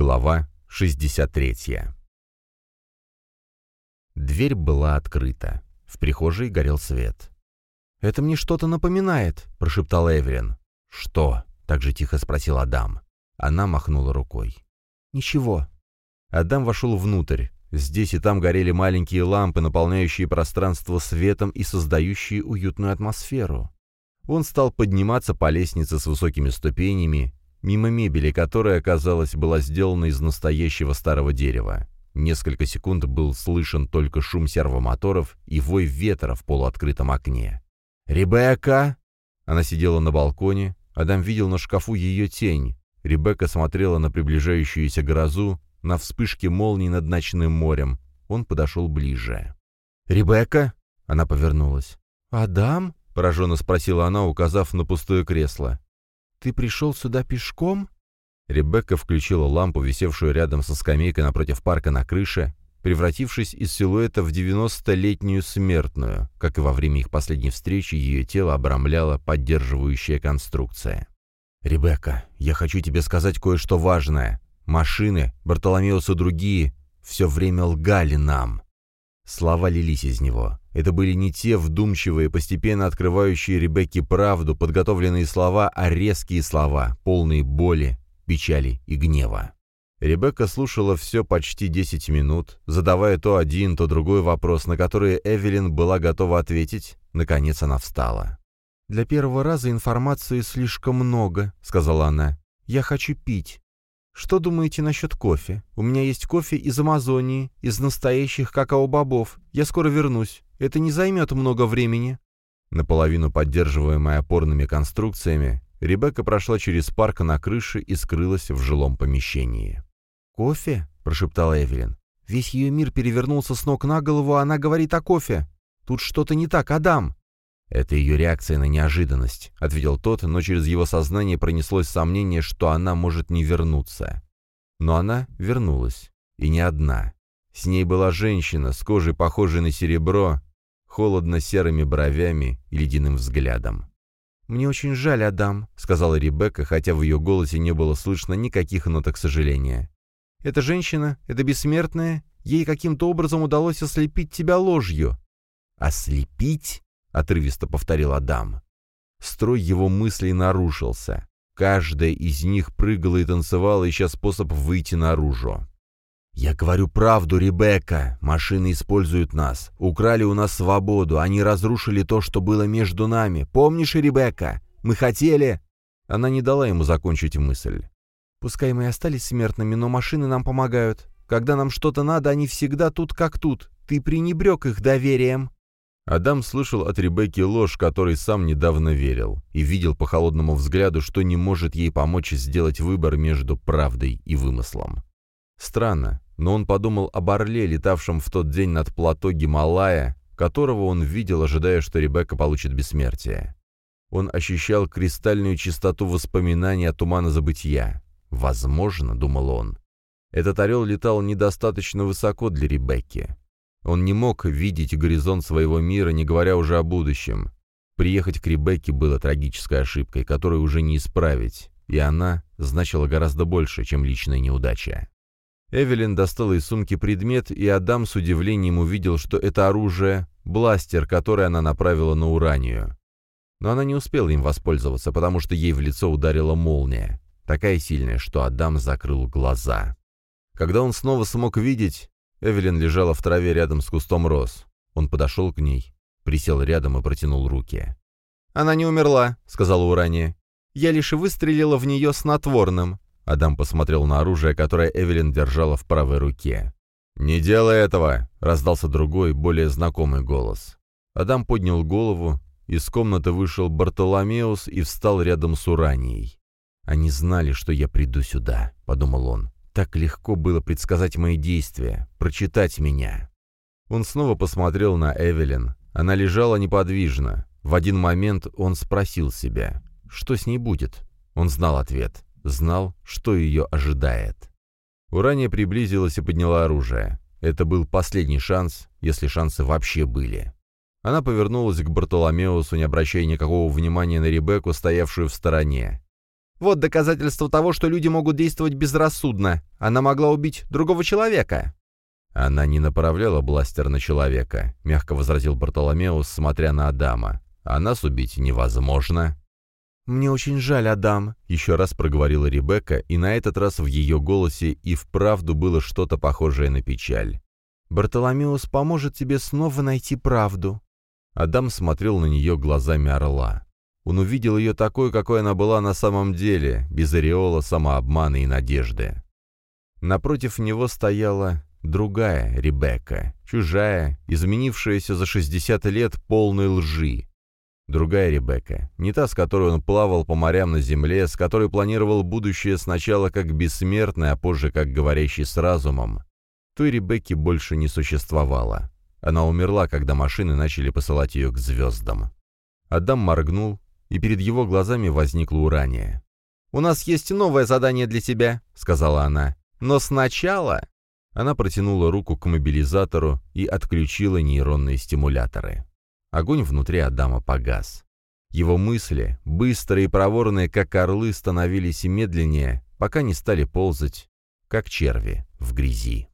Глава 63 Дверь была открыта. В прихожей горел свет. «Это мне что-то напоминает», — прошептал Эвелин. «Что?» — так же тихо спросил Адам. Она махнула рукой. «Ничего». Адам вошел внутрь. Здесь и там горели маленькие лампы, наполняющие пространство светом и создающие уютную атмосферу. Он стал подниматься по лестнице с высокими ступенями, мимо мебели, которая, казалось, была сделана из настоящего старого дерева. Несколько секунд был слышен только шум сервомоторов и вой ветра в полуоткрытом окне. «Ребекка!» Она сидела на балконе. Адам видел на шкафу ее тень. Ребекка смотрела на приближающуюся грозу, на вспышки молний над ночным морем. Он подошел ближе. «Ребекка?» Она повернулась. «Адам?» — пораженно спросила она, указав на пустое кресло. «Ты пришел сюда пешком?» Ребекка включила лампу, висевшую рядом со скамейкой напротив парка на крыше, превратившись из силуэта в девяностолетнюю смертную, как и во время их последней встречи ее тело обрамляла поддерживающая конструкция. «Ребекка, я хочу тебе сказать кое-что важное. Машины, Бартоломеус и другие все время лгали нам». Слова лились из него. Это были не те вдумчивые, постепенно открывающие Ребекке правду, подготовленные слова, а резкие слова, полные боли, печали и гнева. Ребекка слушала все почти 10 минут, задавая то один, то другой вопрос, на который Эвелин была готова ответить. Наконец она встала. «Для первого раза информации слишком много», — сказала она. «Я хочу пить. Что думаете насчет кофе? У меня есть кофе из Амазонии, из настоящих какао-бобов. Я скоро вернусь. Это не займет много времени». Наполовину поддерживаемая опорными конструкциями, Ребекка прошла через парк на крыше и скрылась в жилом помещении. «Кофе?» — прошептала Эвелин. «Весь ее мир перевернулся с ног на голову, а она говорит о кофе. Тут что-то не так, Адам!» «Это ее реакция на неожиданность», — ответил тот, но через его сознание пронеслось сомнение, что она может не вернуться. Но она вернулась. И не одна. С ней была женщина с кожей, похожей на серебро, холодно-серыми бровями и ледяным взглядом. «Мне очень жаль, Адам», — сказала Ребекка, хотя в ее голосе не было слышно никаких ноток сожаления. «Эта женщина, эта бессмертная, ей каким-то образом удалось ослепить тебя ложью». «Ослепить?» — отрывисто повторил Адам. Строй его мыслей нарушился. Каждая из них прыгала и танцевала, ища способ выйти наружу. «Я говорю правду, Ребекка. Машины используют нас. Украли у нас свободу. Они разрушили то, что было между нами. Помнишь, Ребекка? Мы хотели...» Она не дала ему закончить мысль. «Пускай мы и остались смертными, но машины нам помогают. Когда нам что-то надо, они всегда тут как тут. Ты пренебрег их доверием». Адам слышал от Ребекки ложь, которой сам недавно верил, и видел по холодному взгляду, что не может ей помочь сделать выбор между правдой и вымыслом. Странно, но он подумал об орле, летавшем в тот день над плато Гималая, которого он видел, ожидая, что Ребекка получит бессмертие. Он ощущал кристальную чистоту воспоминаний о тумана забытия. «Возможно», — думал он, — этот орел летал недостаточно высоко для Ребекки. Он не мог видеть горизонт своего мира, не говоря уже о будущем. Приехать к Ребекке было трагической ошибкой, которую уже не исправить, и она значила гораздо больше, чем личная неудача. Эвелин достала из сумки предмет, и Адам с удивлением увидел, что это оружие — бластер, который она направила на Уранию. Но она не успела им воспользоваться, потому что ей в лицо ударила молния, такая сильная, что Адам закрыл глаза. Когда он снова смог видеть, Эвелин лежала в траве рядом с кустом роз. Он подошел к ней, присел рядом и протянул руки. «Она не умерла», — сказала Урания. «Я лишь выстрелила в нее снотворным». Адам посмотрел на оружие, которое Эвелин держала в правой руке. «Не делай этого!» — раздался другой, более знакомый голос. Адам поднял голову, из комнаты вышел Бартоломеус и встал рядом с Уранией. «Они знали, что я приду сюда», — подумал он. Так легко было предсказать мои действия, прочитать меня. Он снова посмотрел на Эвелин. Она лежала неподвижно. В один момент он спросил себя, что с ней будет. Он знал ответ, знал, что ее ожидает. Урания приблизилась и подняла оружие. Это был последний шанс, если шансы вообще были. Она повернулась к Бартоломеусу, не обращая никакого внимания на Ребекку, стоявшую в стороне. Вот доказательство того, что люди могут действовать безрассудно. Она могла убить другого человека». «Она не направляла бластер на человека», — мягко возразил Бартоломеус, смотря на Адама. «А нас убить невозможно». «Мне очень жаль, Адам», — еще раз проговорила Ребекка, и на этот раз в ее голосе и вправду было что-то похожее на печаль. «Бартоломеус поможет тебе снова найти правду». Адам смотрел на нее глазами орла. Он увидел ее такой, какой она была на самом деле, без ореола самообмана и надежды. Напротив него стояла другая Ребекка, чужая, изменившаяся за 60 лет полной лжи. Другая Ребекка, не та, с которой он плавал по морям на земле, с которой планировал будущее сначала как бессмертный, а позже как говорящий с разумом. Той Ребекки больше не существовало. Она умерла, когда машины начали посылать ее к звездам. Адам моргнул, и перед его глазами возникло урание. «У нас есть новое задание для тебя», — сказала она. «Но сначала...» Она протянула руку к мобилизатору и отключила нейронные стимуляторы. Огонь внутри Адама погас. Его мысли, быстрые и проворные, как орлы, становились медленнее, пока не стали ползать, как черви в грязи.